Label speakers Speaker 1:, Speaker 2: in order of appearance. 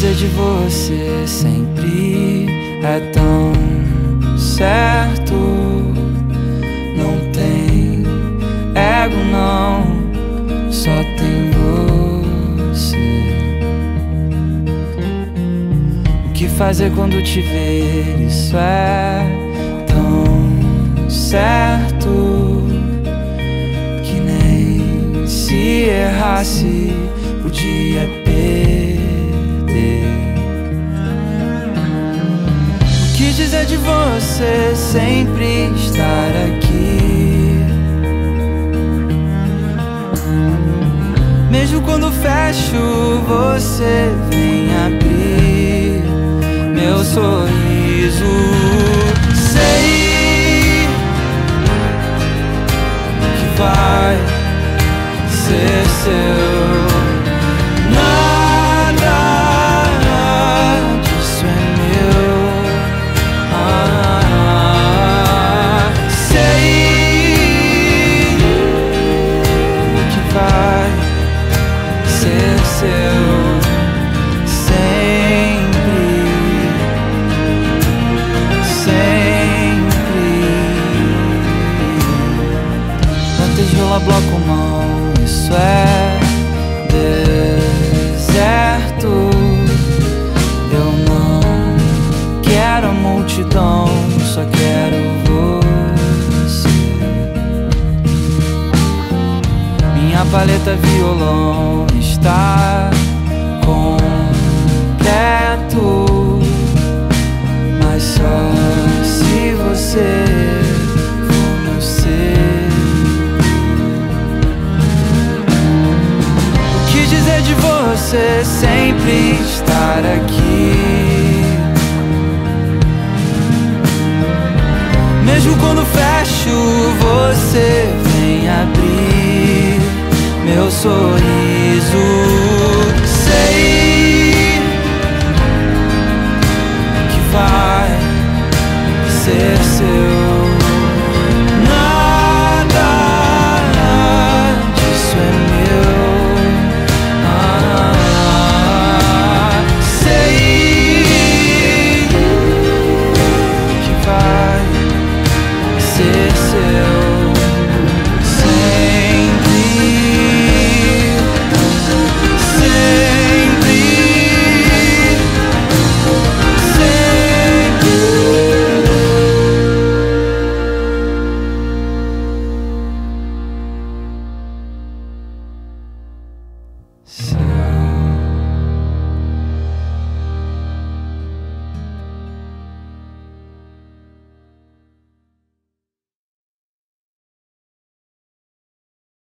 Speaker 1: dizer de você sempre é tão certo. Não tem ego, não, só tem você. O que fazer quando te ver? Isso é tão certo que nem se errasse podia perder. O que dizer de você sempre estar aqui? Mesmo quando fecho, você vem abrir meu sorriso. Sei que vai ser seu. Bloco mão, isso é deserto. Eu não quero a multidão, só quero você. Minha paleta violão está dizer de você sempre estar aqui? Mesmo quando fecho, você vem abrir meu sorriso.